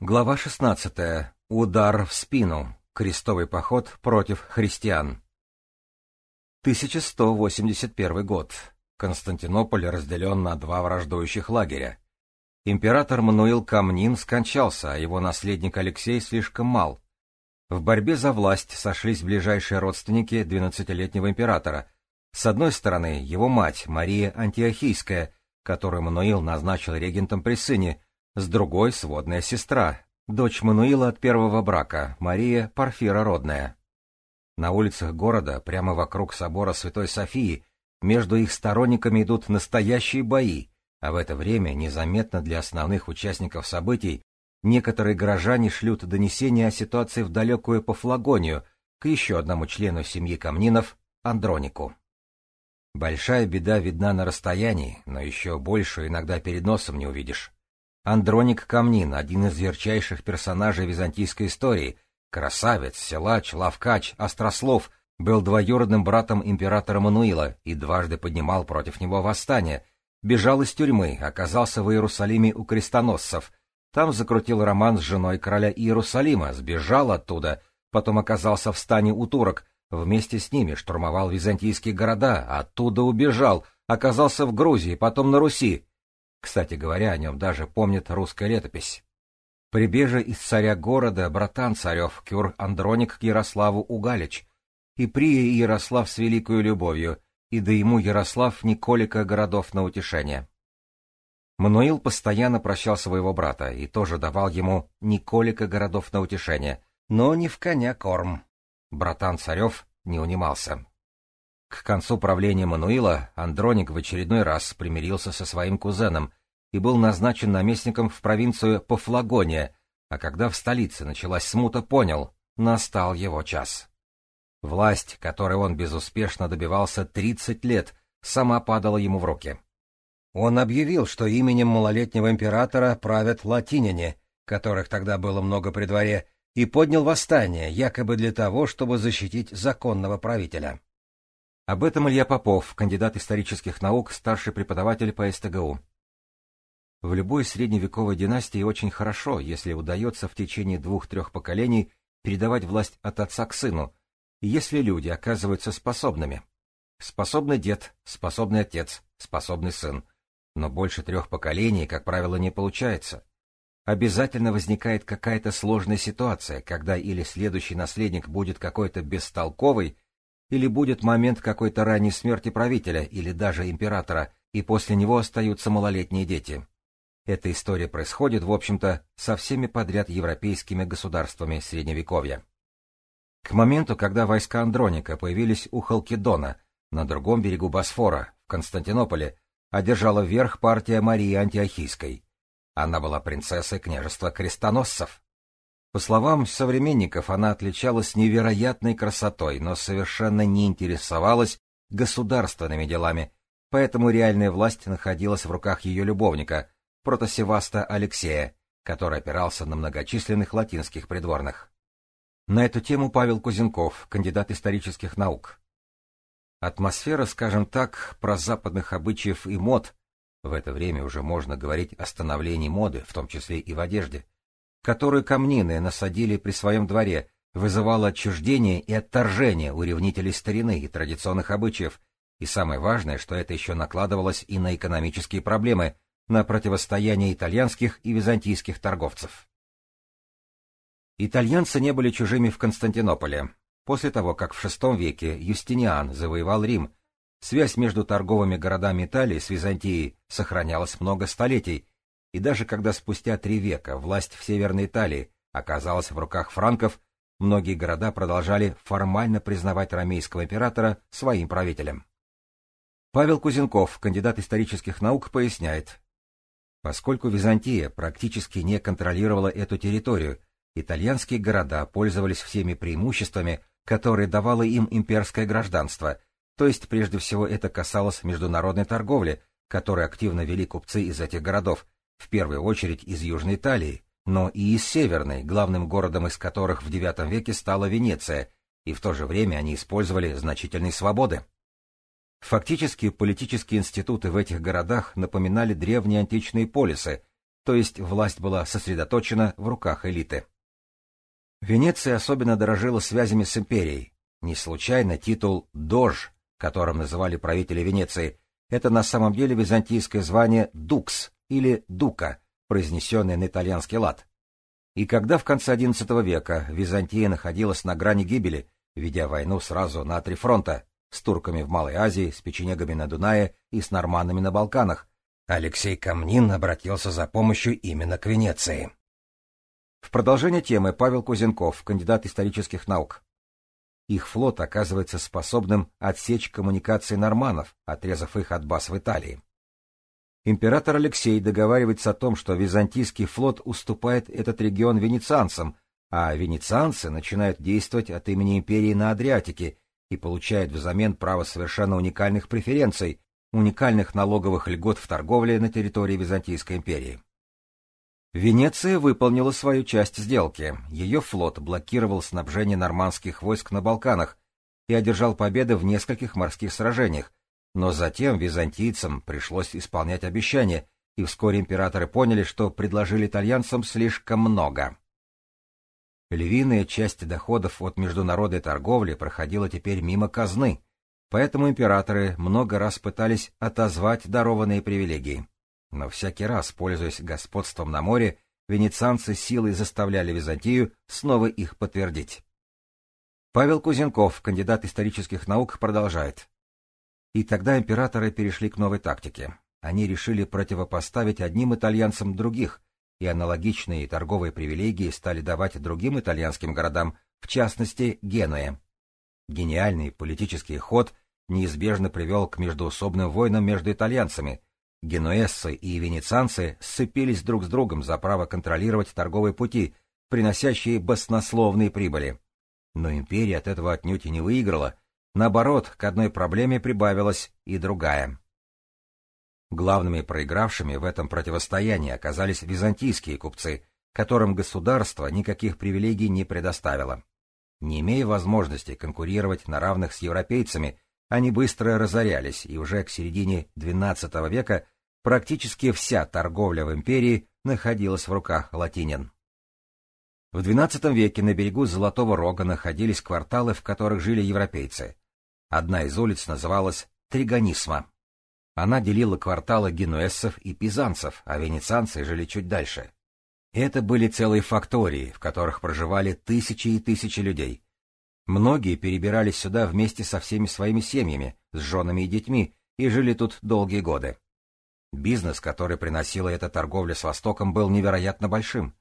Глава 16. Удар в спину. Крестовый поход против христиан. 1181 год. Константинополь разделен на два враждующих лагеря. Император Мануил Камнин скончался, а его наследник Алексей слишком мал. В борьбе за власть сошлись ближайшие родственники двенадцатилетнего императора. С одной стороны, его мать, Мария Антиохийская, которую Мануил назначил регентом при сыне, с другой — сводная сестра, дочь Мануила от первого брака, Мария Парфира Родная. На улицах города, прямо вокруг собора Святой Софии, между их сторонниками идут настоящие бои, а в это время, незаметно для основных участников событий, некоторые горожане шлют донесения о ситуации в далекую Пафлагонию к еще одному члену семьи Камнинов, Андронику. Большая беда видна на расстоянии, но еще большую иногда перед носом не увидишь. Андроник Камнин, один из ярчайших персонажей византийской истории, красавец, силач, лавкач, острослов, был двоюродным братом императора Мануила и дважды поднимал против него восстание, бежал из тюрьмы, оказался в Иерусалиме у крестоносцев, там закрутил роман с женой короля Иерусалима, сбежал оттуда, потом оказался в стане у турок, вместе с ними штурмовал византийские города, оттуда убежал, оказался в Грузии, потом на Руси, кстати говоря, о нем даже помнит русская летопись. Прибеже из царя города братан царев Кюр Андроник к Ярославу Угалич, и прие Ярослав с великою любовью, и да ему Ярослав Николика городов на утешение. Мануил постоянно прощал своего брата и тоже давал ему Николика городов на утешение, но не в коня корм. Братан царев не унимался. К концу правления Мануила Андроник в очередной раз примирился со своим кузеном и был назначен наместником в провинцию Пафлагония, а когда в столице началась смута, понял — настал его час. Власть, которой он безуспешно добивался 30 лет, сама падала ему в руки. Он объявил, что именем малолетнего императора правят латиняне, которых тогда было много при дворе, и поднял восстание, якобы для того, чтобы защитить законного правителя. Об этом Илья Попов, кандидат исторических наук, старший преподаватель по СТГУ. В любой средневековой династии очень хорошо, если удается в течение двух-трех поколений передавать власть от отца к сыну, если люди оказываются способными. Способный дед, способный отец, способный сын. Но больше трех поколений, как правило, не получается. Обязательно возникает какая-то сложная ситуация, когда или следующий наследник будет какой-то бестолковый, или будет момент какой-то ранней смерти правителя или даже императора, и после него остаются малолетние дети. Эта история происходит, в общем-то, со всеми подряд европейскими государствами Средневековья. К моменту, когда войска Андроника появились у Халкидона, на другом берегу Босфора, в Константинополе, одержала верх партия Марии Антиохийской. Она была принцессой княжества крестоносцев. По словам современников, она отличалась невероятной красотой, но совершенно не интересовалась государственными делами, поэтому реальная власть находилась в руках ее любовника, протосеваста Алексея, который опирался на многочисленных латинских придворных. На эту тему Павел Кузенков, кандидат исторических наук. Атмосфера, скажем так, про западных обычаев и мод, в это время уже можно говорить о становлении моды, в том числе и в одежде, которую камнины насадили при своем дворе, вызывало отчуждение и отторжение у ревнителей старины и традиционных обычаев, и самое важное, что это еще накладывалось и на экономические проблемы, на противостояние итальянских и византийских торговцев. Итальянцы не были чужими в Константинополе. После того, как в VI веке Юстиниан завоевал Рим, связь между торговыми городами Италии с Византией сохранялась много столетий, и даже когда спустя три века власть в Северной Италии оказалась в руках франков, многие города продолжали формально признавать ромейского императора своим правителем. Павел Кузенков, кандидат исторических наук, поясняет. Поскольку Византия практически не контролировала эту территорию, итальянские города пользовались всеми преимуществами, которые давало им имперское гражданство, то есть прежде всего это касалось международной торговли, которую активно вели купцы из этих городов, в первую очередь из Южной Италии, но и из Северной, главным городом из которых в IX веке стала Венеция, и в то же время они использовали значительные свободы. Фактически политические институты в этих городах напоминали древние античные полисы, то есть власть была сосредоточена в руках элиты. Венеция особенно дорожила связями с империей. Не случайно титул «дож», которым называли правители Венеции, это на самом деле византийское звание «дукс» или «дука», произнесенное на итальянский лад. И когда в конце XI века Византия находилась на грани гибели, ведя войну сразу на три фронта, с турками в Малой Азии, с печенегами на Дунае и с норманами на Балканах, Алексей Камнин обратился за помощью именно к Венеции. В продолжение темы Павел Кузенков, кандидат исторических наук. Их флот оказывается способным отсечь коммуникации норманов, отрезав их от баз в Италии. Император Алексей договаривается о том, что византийский флот уступает этот регион венецианцам, а венецианцы начинают действовать от имени империи на Адриатике и получают взамен право совершенно уникальных преференций, уникальных налоговых льгот в торговле на территории Византийской империи. Венеция выполнила свою часть сделки. Ее флот блокировал снабжение нормандских войск на Балканах и одержал победы в нескольких морских сражениях, но затем византийцам пришлось исполнять обещания, и вскоре императоры поняли, что предложили итальянцам слишком много. Львиная часть доходов от международной торговли проходила теперь мимо казны, Поэтому императоры много раз пытались отозвать дарованные привилегии. Но всякий раз, пользуясь господством на море, венецианцы силой заставляли Византию снова их подтвердить. Павел Кузенков, кандидат исторических наук, продолжает. И тогда императоры перешли к новой тактике. Они решили противопоставить одним итальянцам других, и аналогичные торговые привилегии стали давать другим итальянским городам, в частности, Генуе. Гениальный политический ход неизбежно привел к междоусобным войнам между итальянцами. Генуэзцы и венецианцы сцепились друг с другом за право контролировать торговые пути, приносящие баснословные прибыли. Но империя от этого отнюдь и не выиграла. Наоборот, к одной проблеме прибавилась и другая. Главными проигравшими в этом противостоянии оказались византийские купцы, которым государство никаких привилегий не предоставило. Не имея возможности конкурировать на равных с европейцами, они быстро разорялись, и уже к середине XII века практически вся торговля в империи находилась в руках латинин. В XII веке на берегу Золотого Рога находились кварталы, в которых жили европейцы. Одна из улиц называлась Тригонисма. Она делила кварталы генуэзцев и пизанцев, а венецианцы жили чуть дальше. Это были целые фактории, в которых проживали тысячи и тысячи людей. Многие перебирались сюда вместе со всеми своими семьями, с женами и детьми, и жили тут долгие годы. Бизнес, который приносила эта торговля с Востоком, был невероятно большим.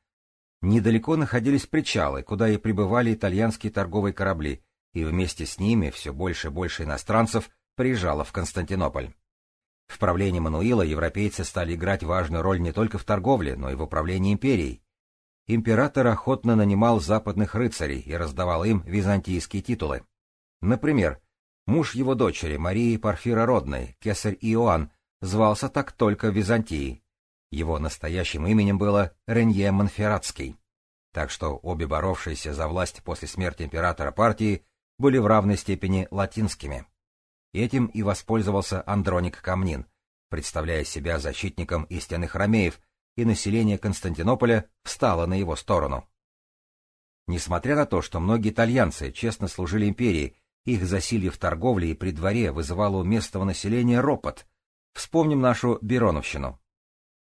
Недалеко находились причалы, куда и прибывали итальянские торговые корабли, и вместе с ними все больше и больше иностранцев приезжало в Константинополь. В правлении Мануила европейцы стали играть важную роль не только в торговле, но и в управлении империей. Император охотно нанимал западных рыцарей и раздавал им византийские титулы. Например, муж его дочери, Марии Парфира Родной, кесарь Иоанн, звался так только в Византии. Его настоящим именем было Ренье Монферратский. Так что обе боровшиеся за власть после смерти императора партии были в равной степени латинскими. Этим и воспользовался Андроник Камнин, представляя себя защитником истинных ромеев, и население Константинополя встало на его сторону. Несмотря на то, что многие итальянцы честно служили империи, их засилье в торговле и при дворе вызывало у местного населения ропот. Вспомним нашу Бероновщину.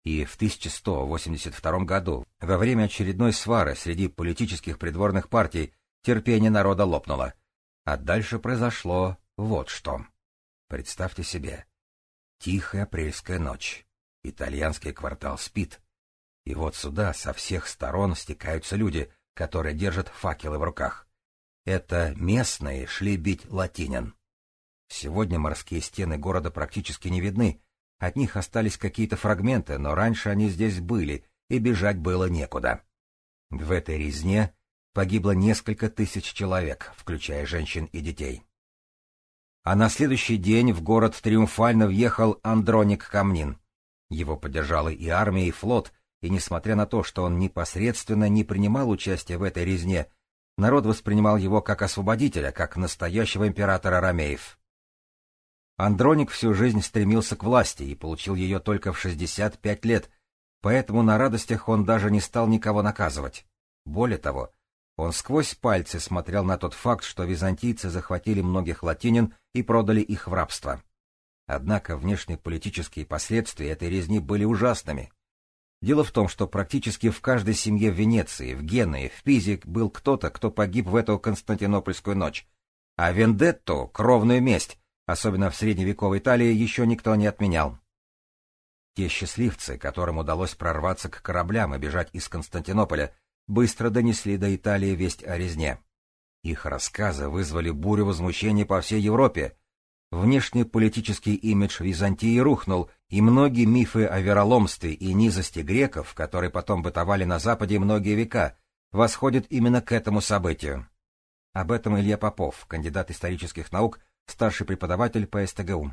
И в 1182 году, во время очередной свары среди политических придворных партий, терпение народа лопнуло. А дальше произошло вот что. Представьте себе. Тихая апрельская ночь. Итальянский квартал спит. И вот сюда со всех сторон стекаются люди, которые держат факелы в руках. Это местные шли бить латинин. Сегодня морские стены города практически не видны, от них остались какие-то фрагменты, но раньше они здесь были, и бежать было некуда. В этой резне погибло несколько тысяч человек, включая женщин и детей. А на следующий день в город триумфально въехал Андроник Камнин. Его поддержала и армия, и флот, и несмотря на то, что он непосредственно не принимал участия в этой резне, народ воспринимал его как освободителя, как настоящего императора Ромеев. Андроник всю жизнь стремился к власти и получил ее только в 65 лет, поэтому на радостях он даже не стал никого наказывать. Более того, он сквозь пальцы смотрел на тот факт, что византийцы захватили многих латинин и продали их в рабство. Однако внешнеполитические последствия этой резни были ужасными. Дело в том, что практически в каждой семье в Венеции, в Генуе, в Пизе был кто-то, кто погиб в эту Константинопольскую ночь. А вендетту, кровную месть, особенно в средневековой Италии, еще никто не отменял. Те счастливцы, которым удалось прорваться к кораблям и бежать из Константинополя, быстро донесли до Италии весть о резне. Их рассказы вызвали бурю возмущения по всей Европе. Внешнеполитический имидж Византии рухнул, и многие мифы о вероломстве и низости греков, которые потом бытовали на Западе многие века, восходят именно к этому событию. Об этом Илья Попов, кандидат исторических наук, старший преподаватель по СТГУ.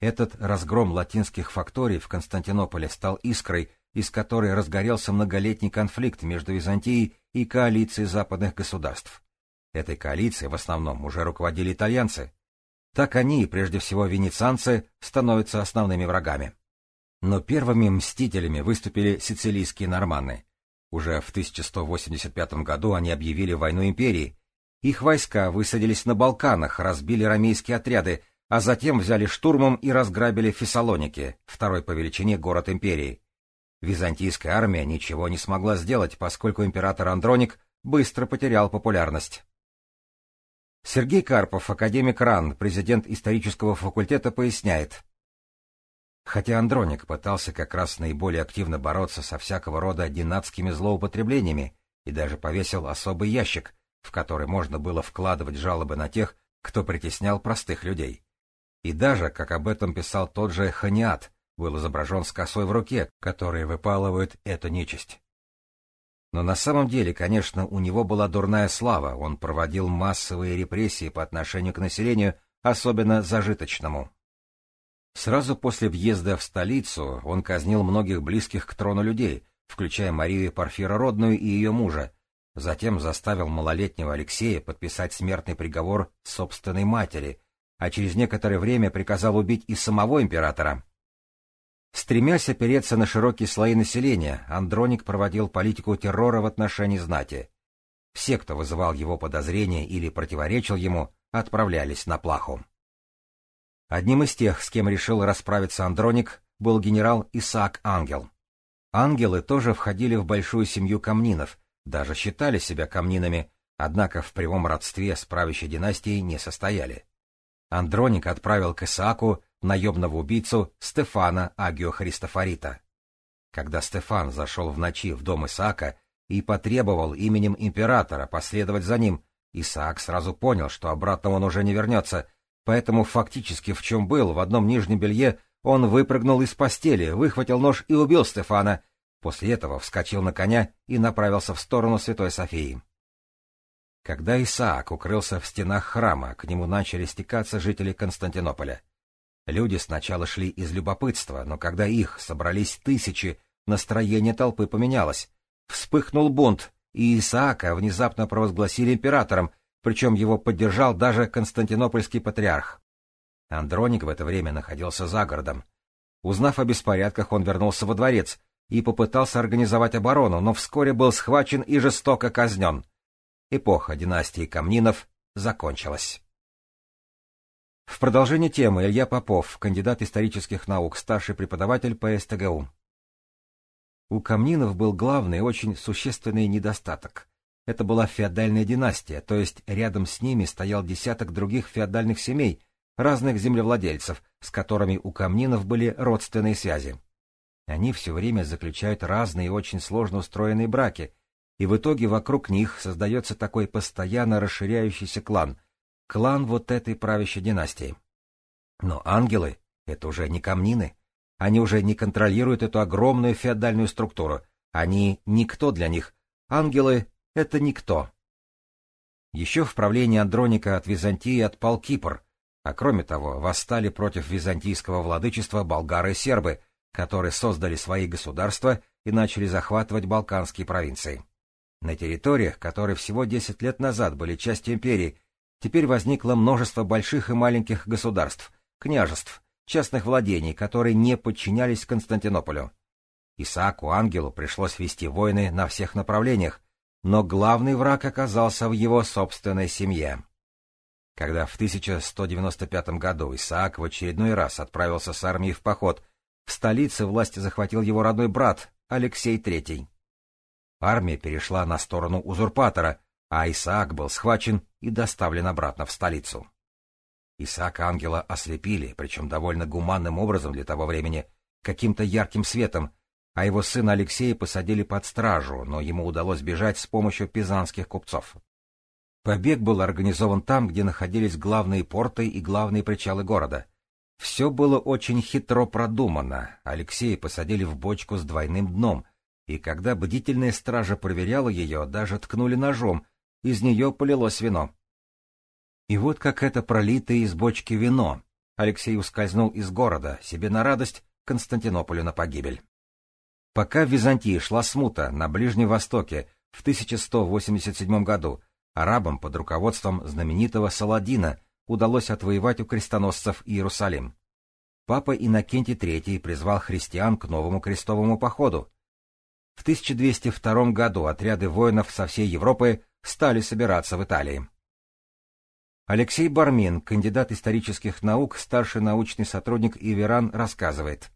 Этот разгром латинских факторий в Константинополе стал искрой, из которой разгорелся многолетний конфликт между Византией и коалицией западных государств. Этой коалицией в основном уже руководили итальянцы. Так они, прежде всего венецианцы, становятся основными врагами. Но первыми мстителями выступили сицилийские норманны. Уже в 1185 году они объявили войну империи. Их войска высадились на Балканах, разбили ромейские отряды, а затем взяли штурмом и разграбили Фессалоники, второй по величине город империи. Византийская армия ничего не смогла сделать, поскольку император Андроник быстро потерял популярность. Сергей Карпов, академик РАН, президент исторического факультета, поясняет. Хотя Андроник пытался как раз наиболее активно бороться со всякого рода динатскими злоупотреблениями и даже повесил особый ящик, в который можно было вкладывать жалобы на тех, кто притеснял простых людей. И даже, как об этом писал тот же Ханиат, был изображен с косой в руке, которая выпалывает эту нечисть. Но на самом деле, конечно, у него была дурная слава, он проводил массовые репрессии по отношению к населению, особенно зажиточному. Сразу после въезда в столицу он казнил многих близких к трону людей, включая Марию Порфирородную и ее мужа, затем заставил малолетнего Алексея подписать смертный приговор собственной матери, а через некоторое время приказал убить и самого императора. Стремясь опереться на широкие слои населения, Андроник проводил политику террора в отношении знати. Все, кто вызывал его подозрения или противоречил ему, отправлялись на плаху. Одним из тех, с кем решил расправиться Андроник, был генерал Исаак Ангел. Ангелы тоже входили в большую семью камнинов, даже считали себя камнинами, однако в прямом родстве с правящей династией не состояли. Андроник отправил к Исааку наемного убийцу Стефана Агио Христофорита. Когда Стефан зашел в ночи в дом Исаака и потребовал именем императора последовать за ним, Исаак сразу понял, что обратно он уже не вернется, поэтому фактически в чем был, в одном нижнем белье, он выпрыгнул из постели, выхватил нож и убил Стефана, после этого вскочил на коня и направился в сторону Святой Софии. Когда Исаак укрылся в стенах храма, к нему начали стекаться жители Константинополя. Люди сначала шли из любопытства, но когда их собрались тысячи, настроение толпы поменялось. Вспыхнул бунт, и Исаака внезапно провозгласили императором, причем его поддержал даже константинопольский патриарх. Андроник в это время находился за городом. Узнав о беспорядках, он вернулся во дворец и попытался организовать оборону, но вскоре был схвачен и жестоко казнен. Эпоха династии Камнинов закончилась. В продолжение темы Илья Попов, кандидат исторических наук, старший преподаватель по СТГУ. У Камнинов был главный, очень существенный недостаток. Это была феодальная династия, то есть рядом с ними стоял десяток других феодальных семей, разных землевладельцев, с которыми у Камнинов были родственные связи. Они все время заключают разные очень сложно устроенные браки, и в итоге вокруг них создается такой постоянно расширяющийся клан — клан вот этой правящей династии. Но ангелы — это уже не камнины. Они уже не контролируют эту огромную феодальную структуру. Они — никто для них. Ангелы — это никто. Еще в правлении Андроника от Византии отпал Кипр, а кроме того восстали против византийского владычества болгары и сербы, которые создали свои государства и начали захватывать балканские провинции. На территориях, которые всего 10 лет назад были частью империи, теперь возникло множество больших и маленьких государств, княжеств, частных владений, которые не подчинялись Константинополю. Исааку Ангелу пришлось вести войны на всех направлениях, но главный враг оказался в его собственной семье. Когда в 1195 году Исаак в очередной раз отправился с армией в поход, в столице власти захватил его родной брат Алексей III. Армия перешла на сторону узурпатора, а Исаак был схвачен и доставлен обратно в столицу. Исаака ангела ослепили, причем довольно гуманным образом для того времени, каким-то ярким светом, а его сына Алексея посадили под стражу, но ему удалось бежать с помощью пизанских купцов. Побег был организован там, где находились главные порты и главные причалы города. Все было очень хитро продумано. Алексея посадили в бочку с двойным дном, и когда бдительная стража проверяла ее, даже ткнули ножом, из нее полилось вино. И вот как это пролитое из бочки вино. Алексей ускользнул из города, себе на радость, Константинополю на погибель. Пока в Византии шла смута на Ближнем Востоке в 1187 году, арабам под руководством знаменитого Саладина удалось отвоевать у крестоносцев Иерусалим. Папа Иннокентий III призвал христиан к новому крестовому походу. В 1202 году отряды воинов со всей Европы стали собираться в Италии. Алексей Бармин, кандидат исторических наук, старший научный сотрудник Иверан, рассказывает.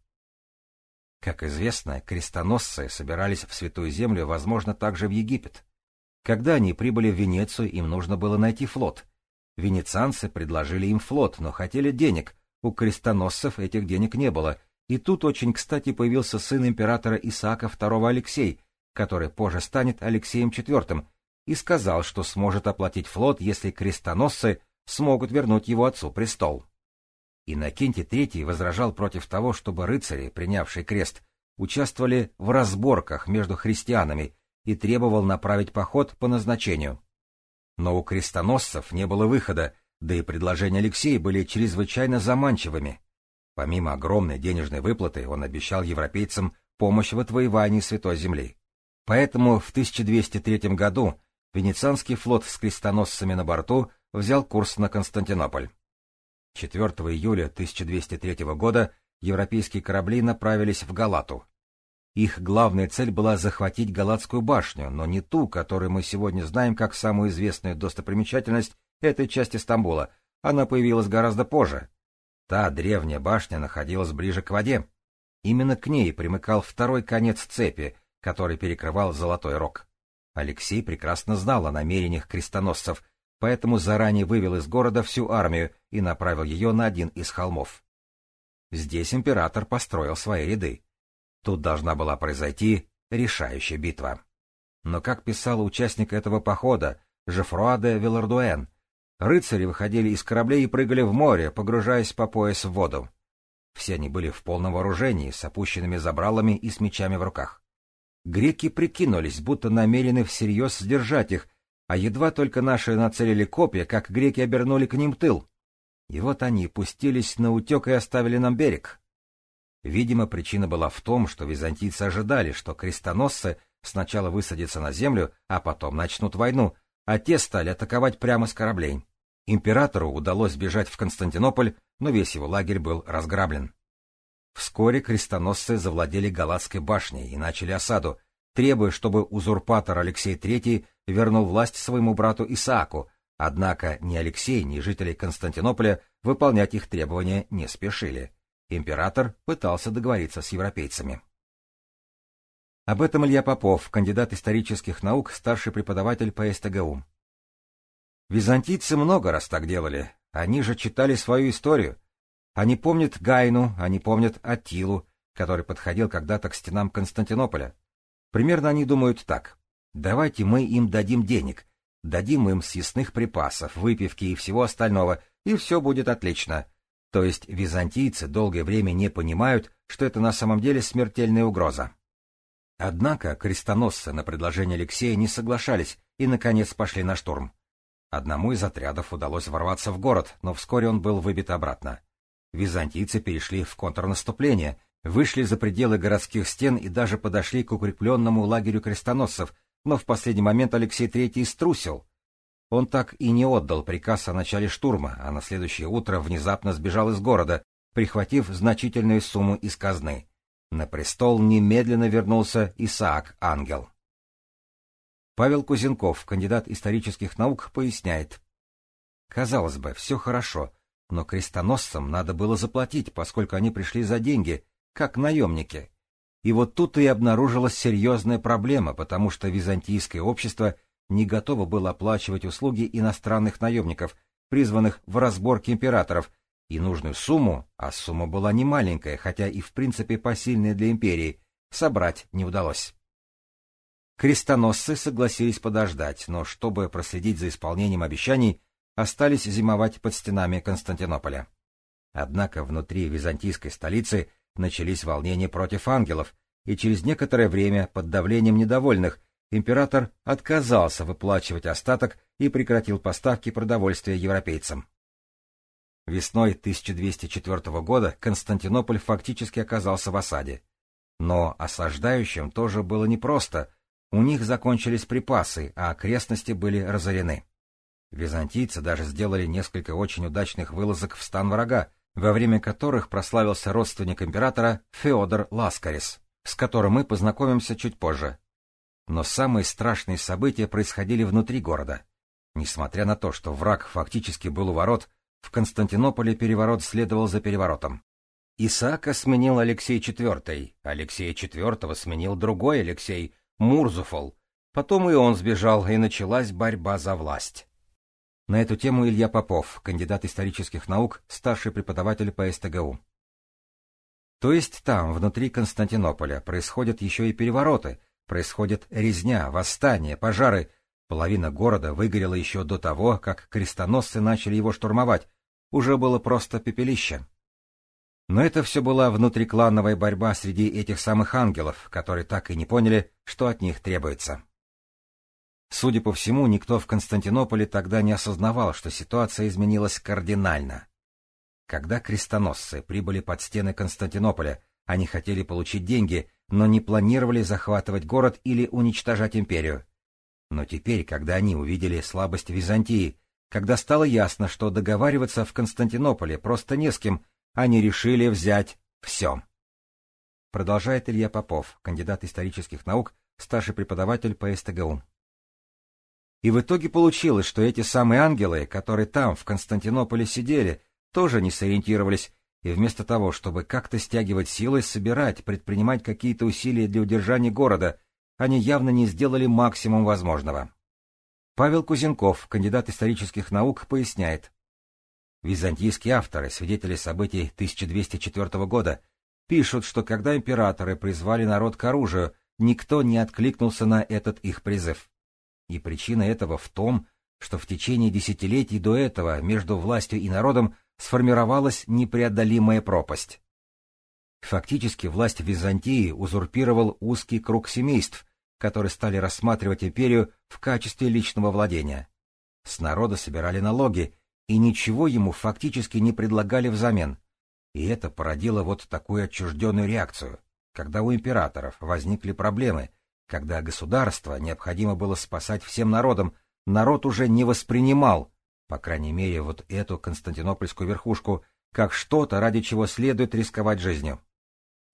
Как известно, крестоносцы собирались в Святую Землю, возможно, также в Египет. Когда они прибыли в Венецию, им нужно было найти флот. Венецианцы предложили им флот, но хотели денег. У крестоносцев этих денег не было. И тут очень кстати появился сын императора Исаака II Алексей, который позже станет Алексеем IV, и сказал, что сможет оплатить флот, если крестоносцы смогут вернуть его отцу престол. Иннокентий III возражал против того, чтобы рыцари, принявшие крест, участвовали в разборках между христианами и требовал направить поход по назначению. Но у крестоносцев не было выхода, да и предложения Алексея были чрезвычайно заманчивыми. Помимо огромной денежной выплаты, он обещал европейцам помощь в отвоевании Святой Земли. Поэтому в 1203 году Венецианский флот с крестоносцами на борту взял курс на Константинополь. 4 июля 1203 года европейские корабли направились в Галату. Их главная цель была захватить Галатскую башню, но не ту, которую мы сегодня знаем как самую известную достопримечательность этой части Стамбула. Она появилась гораздо позже. Та древняя башня находилась ближе к воде. Именно к ней примыкал второй конец цепи, который перекрывал Золотой Рог. Алексей прекрасно знал о намерениях крестоносцев, поэтому заранее вывел из города всю армию и направил ее на один из холмов. Здесь император построил свои ряды. Тут должна была произойти решающая битва. Но, как писал участник этого похода, Жефруа де рыцари выходили из кораблей и прыгали в море, погружаясь по пояс в воду. Все они были в полном вооружении, с опущенными забралами и с мечами в руках. Греки прикинулись, будто намерены всерьез сдержать их, а едва только наши нацелили копья, как греки обернули к ним тыл. И вот они пустились на утек и оставили нам берег. Видимо, причина была в том, что византийцы ожидали, что крестоносцы сначала высадятся на землю, а потом начнут войну, а те стали атаковать прямо с кораблей. Императору удалось бежать в Константинополь, но весь его лагерь был разграблен. Вскоре крестоносцы завладели Галатской башней и начали осаду, требуя, чтобы узурпатор Алексей III вернул власть своему брату Исааку, однако ни Алексей, ни жители Константинополя выполнять их требования не спешили. Император пытался договориться с европейцами. Об этом Илья Попов, кандидат исторических наук, старший преподаватель по СТГУ. Византийцы много раз так делали. Они же читали свою историю, они помнят Гайну, они помнят Атилу, который подходил когда-то к стенам Константинополя. Примерно они думают так. Давайте мы им дадим денег, дадим им съестных припасов, выпивки и всего остального, и все будет отлично. То есть византийцы долгое время не понимают, что это на самом деле смертельная угроза. Однако крестоносцы на предложение Алексея не соглашались и, наконец, пошли на штурм. Одному из отрядов удалось ворваться в город, но вскоре он был выбит обратно. Византийцы перешли в контрнаступление, вышли за пределы городских стен и даже подошли к укрепленному лагерю крестоносцев, но в последний момент Алексей III струсил. Он так и не отдал приказ о начале штурма, а на следующее утро внезапно сбежал из города, прихватив значительную сумму из казны. На престол немедленно вернулся Исаак Ангел. Павел Кузенков, кандидат исторических наук, поясняет. Казалось бы, все хорошо, но крестоносцам надо было заплатить, поскольку они пришли за деньги, как наемники. И вот тут и обнаружилась серьезная проблема, потому что византийское общество не готово было оплачивать услуги иностранных наемников, призванных в разборке императоров, и нужную сумму, а сумма была не маленькая, хотя и в принципе посильная для империи, собрать не удалось. Крестоносцы согласились подождать, но чтобы проследить за исполнением обещаний, остались зимовать под стенами Константинополя. Однако внутри византийской столицы начались волнения против ангелов, и через некоторое время, под давлением недовольных, император отказался выплачивать остаток и прекратил поставки продовольствия европейцам. Весной 1204 года Константинополь фактически оказался в осаде. Но осаждающим тоже было непросто, у них закончились припасы, а окрестности были разорены. Византийцы даже сделали несколько очень удачных вылазок в стан врага, во время которых прославился родственник императора Феодор Ласкарис, с которым мы познакомимся чуть позже. Но самые страшные события происходили внутри города. Несмотря на то, что враг фактически был у ворот, в Константинополе переворот следовал за переворотом. Исаака сменил Алексей IV, Алексея IV сменил другой Алексей, Мурзуфол. Потом и он сбежал, и началась борьба за власть. На эту тему Илья Попов, кандидат исторических наук, старший преподаватель по СТГУ. То есть там, внутри Константинополя, происходят еще и перевороты, происходит резня, восстание, пожары. Половина города выгорела еще до того, как крестоносцы начали его штурмовать. Уже было просто пепелище. Но это все была внутриклановая борьба среди этих самых ангелов, которые так и не поняли, что от них требуется. Судя по всему, никто в Константинополе тогда не осознавал, что ситуация изменилась кардинально. Когда крестоносцы прибыли под стены Константинополя, они хотели получить деньги, но не планировали захватывать город или уничтожать империю. Но теперь, когда они увидели слабость Византии, когда стало ясно, что договариваться в Константинополе просто не с кем, они решили взять все. Продолжает Илья Попов, кандидат исторических наук, старший преподаватель по СТГУ. И в итоге получилось, что эти самые ангелы, которые там, в Константинополе, сидели, тоже не сориентировались, и вместо того, чтобы как-то стягивать силы, собирать, предпринимать какие-то усилия для удержания города, они явно не сделали максимум возможного. Павел Кузенков, кандидат исторических наук, поясняет. Византийские авторы, свидетели событий 1204 года, пишут, что когда императоры призвали народ к оружию, никто не откликнулся на этот их призыв. И причина этого в том, что в течение десятилетий до этого между властью и народом сформировалась непреодолимая пропасть. Фактически власть Византии узурпировал узкий круг семейств, которые стали рассматривать империю в качестве личного владения. С народа собирали налоги, и ничего ему фактически не предлагали взамен. И это породило вот такую отчужденную реакцию, когда у императоров возникли проблемы — когда государство необходимо было спасать всем народом, народ уже не воспринимал, по крайней мере, вот эту константинопольскую верхушку, как что-то, ради чего следует рисковать жизнью.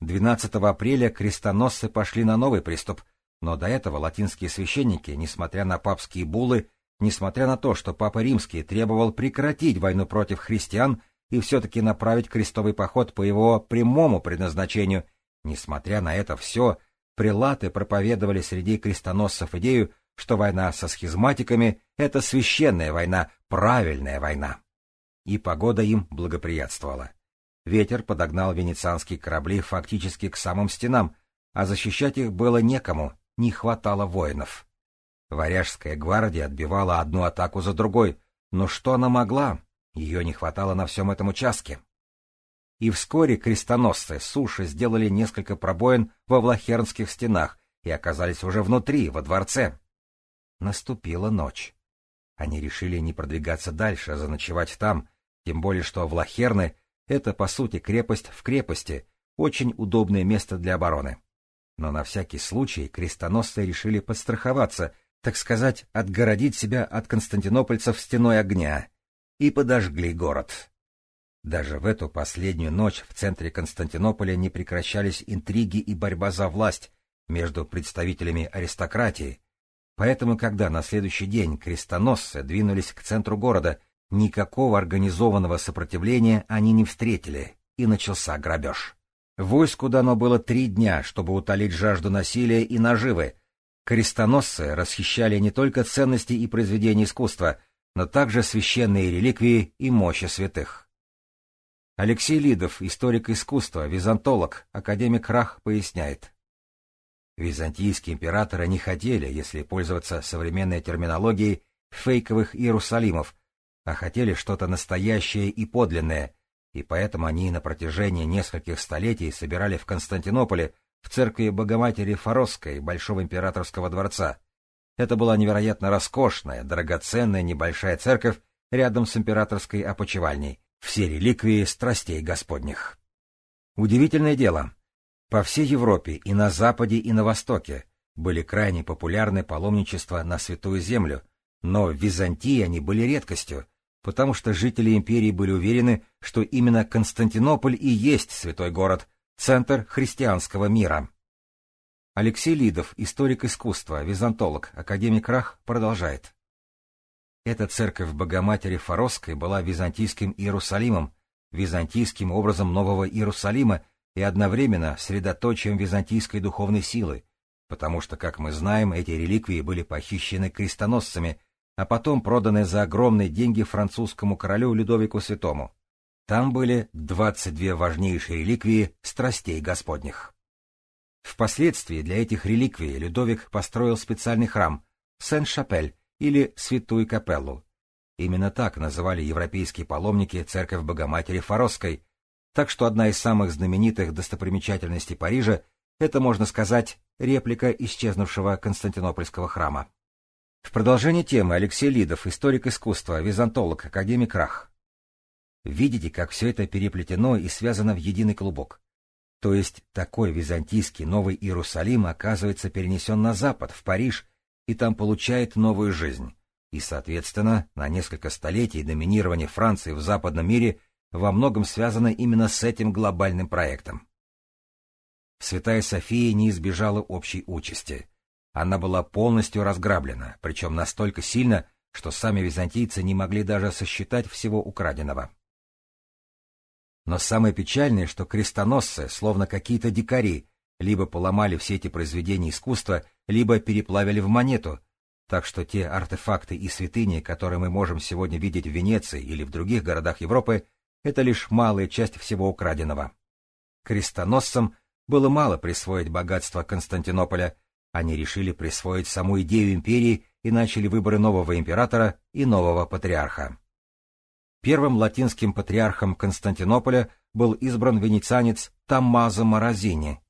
12 апреля крестоносцы пошли на новый приступ, но до этого латинские священники, несмотря на папские буллы, несмотря на то, что Папа Римский требовал прекратить войну против христиан и все-таки направить крестовый поход по его прямому предназначению, несмотря на это все, Прилаты проповедовали среди крестоносцев идею, что война со схизматиками — это священная война, правильная война. И погода им благоприятствовала. Ветер подогнал венецианские корабли фактически к самым стенам, а защищать их было некому, не хватало воинов. Варяжская гвардия отбивала одну атаку за другой, но что она могла? Ее не хватало на всем этом участке и вскоре крестоносцы суши сделали несколько пробоин во влахернских стенах и оказались уже внутри, во дворце. Наступила ночь. Они решили не продвигаться дальше, а заночевать там, тем более что Влахерны — это, по сути, крепость в крепости, очень удобное место для обороны. Но на всякий случай крестоносцы решили подстраховаться, так сказать, отгородить себя от константинопольцев стеной огня, и подожгли город. Даже в эту последнюю ночь в центре Константинополя не прекращались интриги и борьба за власть между представителями аристократии, поэтому когда на следующий день крестоносцы двинулись к центру города, никакого организованного сопротивления они не встретили, и начался грабеж. Войску дано было три дня, чтобы утолить жажду насилия и наживы. Крестоносцы расхищали не только ценности и произведения искусства, но также священные реликвии и мощи святых. Алексей Лидов, историк искусства, византолог, академик Рах, поясняет. Византийские императоры не хотели, если пользоваться современной терминологией, фейковых Иерусалимов, а хотели что-то настоящее и подлинное, и поэтому они на протяжении нескольких столетий собирали в Константинополе в церкви Богоматери Форосской Большого императорского дворца. Это была невероятно роскошная, драгоценная небольшая церковь рядом с императорской опочивальней, все реликвии страстей Господних. Удивительное дело. По всей Европе и на Западе, и на Востоке были крайне популярны паломничества на Святую Землю, но в Византии они были редкостью, потому что жители империи были уверены, что именно Константинополь и есть святой город, центр христианского мира. Алексей Лидов, историк искусства, византолог, академик Рах, продолжает. Эта церковь Богоматери Форосской была византийским Иерусалимом, византийским образом Нового Иерусалима и одновременно средоточием византийской духовной силы, потому что, как мы знаем, эти реликвии были похищены крестоносцами, а потом проданы за огромные деньги французскому королю Людовику Святому. Там были 22 важнейшие реликвии страстей Господних. Впоследствии для этих реликвий Людовик построил специальный храм Сен-Шапель, или Святую Капеллу. Именно так называли европейские паломники церковь Богоматери Форосской, так что одна из самых знаменитых достопримечательностей Парижа — это, можно сказать, реплика исчезнувшего Константинопольского храма. В продолжение темы Алексей Лидов, историк искусства, византолог, академик Рах. Видите, как все это переплетено и связано в единый клубок. То есть такой византийский Новый Иерусалим оказывается перенесен на запад, в Париж, и там получает новую жизнь. И, соответственно, на несколько столетий доминирование Франции в западном мире во многом связано именно с этим глобальным проектом. Святая София не избежала общей участи. Она была полностью разграблена, причем настолько сильно, что сами византийцы не могли даже сосчитать всего украденного. Но самое печальное, что крестоносцы, словно какие-то дикари, либо поломали все эти произведения искусства, либо переплавили в монету, так что те артефакты и святыни, которые мы можем сегодня видеть в Венеции или в других городах Европы, это лишь малая часть всего украденного. Крестоносцам было мало присвоить богатство Константинополя, они решили присвоить саму идею империи и начали выборы нового императора и нового патриарха. Первым латинским патриархом Константинополя был избран венецианец Томмазо Морозини,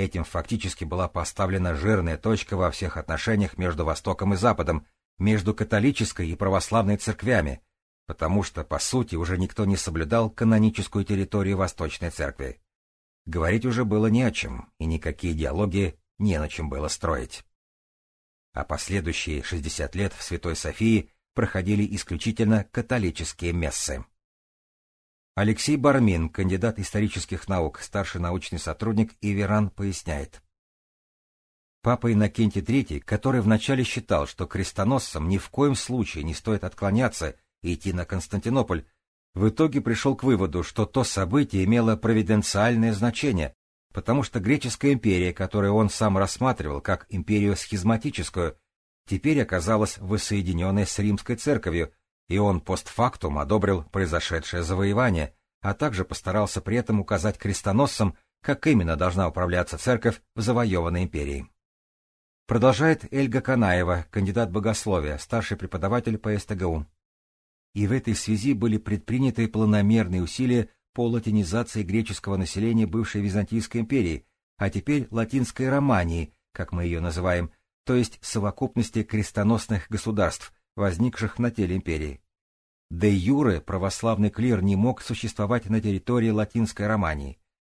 Этим фактически была поставлена жирная точка во всех отношениях между Востоком и Западом, между католической и православной церквями, потому что, по сути, уже никто не соблюдал каноническую территорию Восточной Церкви. Говорить уже было не о чем, и никакие диалоги не на чем было строить. А последующие 60 лет в Святой Софии проходили исключительно католические мессы. Алексей Бармин, кандидат исторических наук, старший научный сотрудник Иверан, поясняет. Папа Иннокентий III, который вначале считал, что крестоносцам ни в коем случае не стоит отклоняться и идти на Константинополь, в итоге пришел к выводу, что то событие имело провиденциальное значение, потому что греческая империя, которую он сам рассматривал как империю схизматическую, теперь оказалась воссоединенной с римской церковью, и он постфактум одобрил произошедшее завоевание, а также постарался при этом указать крестоносцам, как именно должна управляться церковь в завоеванной империи. Продолжает Эльга Канаева, кандидат богословия, старший преподаватель по СТГУ. И в этой связи были предприняты планомерные усилия по латинизации греческого населения бывшей Византийской империи, а теперь латинской Романии, как мы ее называем, то есть совокупности крестоносных государств, возникших на теле империи. Де юре православный клир не мог существовать на территории Латинской Романии.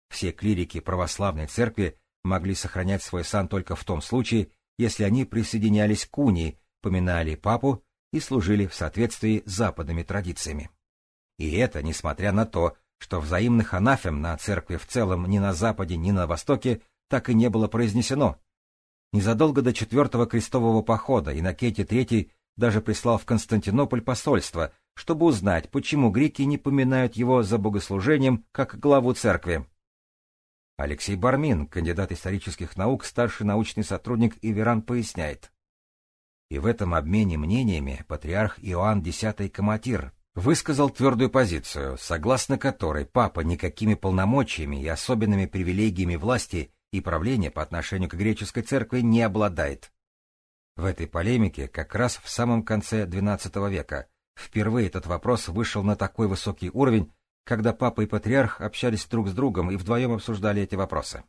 Все клирики православной церкви могли сохранять свой сан только в том случае, если они присоединялись к унии, поминали папу и служили в соответствии с западными традициями. И это несмотря на то, что взаимных анафем на церкви в целом ни на Западе, ни на Востоке так и не было произнесено. Незадолго до Четвертого крестового похода Иннокентий III даже прислал в Константинополь посольство, чтобы узнать, почему греки не поминают его за богослужением как главу церкви. Алексей Бармин, кандидат исторических наук, старший научный сотрудник Иверан, поясняет. И в этом обмене мнениями патриарх Иоанн X Каматир высказал твердую позицию, согласно которой папа никакими полномочиями и особенными привилегиями власти и правления по отношению к греческой церкви не обладает. В этой полемике как раз в самом конце XII века впервые этот вопрос вышел на такой высокий уровень, когда папа и патриарх общались друг с другом и вдвоем обсуждали эти вопросы.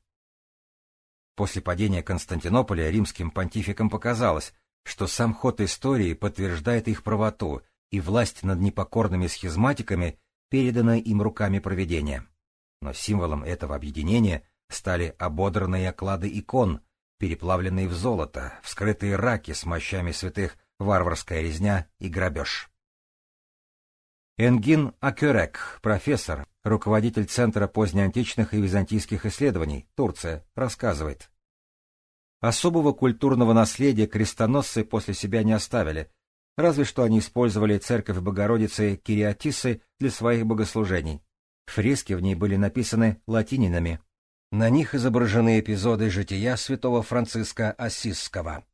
После падения Константинополя римским понтификам показалось, что сам ход истории подтверждает их правоту, и власть над непокорными схизматиками передана им руками проведения. Но символом этого объединения стали ободранные оклады икон, переплавленные в золото, вскрытые раки с мощами святых, варварская резня и грабеж. Энгин Акюрек, профессор, руководитель Центра позднеантичных и византийских исследований, Турция, рассказывает. Особого культурного наследия крестоносцы после себя не оставили, разве что они использовали церковь Богородицы Кириатисы для своих богослужений. Фрески в ней были написаны латининами. На них изображены эпизоды жития святого Франциска Ассизского.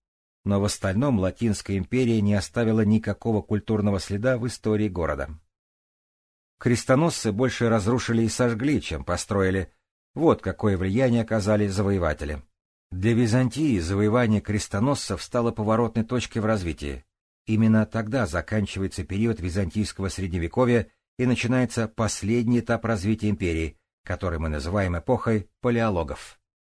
Но в остальном Латинская империя не оставила никакого культурного следа в истории города. Крестоносцы больше разрушили и сожгли, чем построили. Вот какое влияние оказали завоеватели. Для Византии завоевание крестоносцев стало поворотной точкой в развитии. Именно тогда заканчивается период византийского средневековья и начинается последний этап развития империи, который мы называем эпохой палеологов.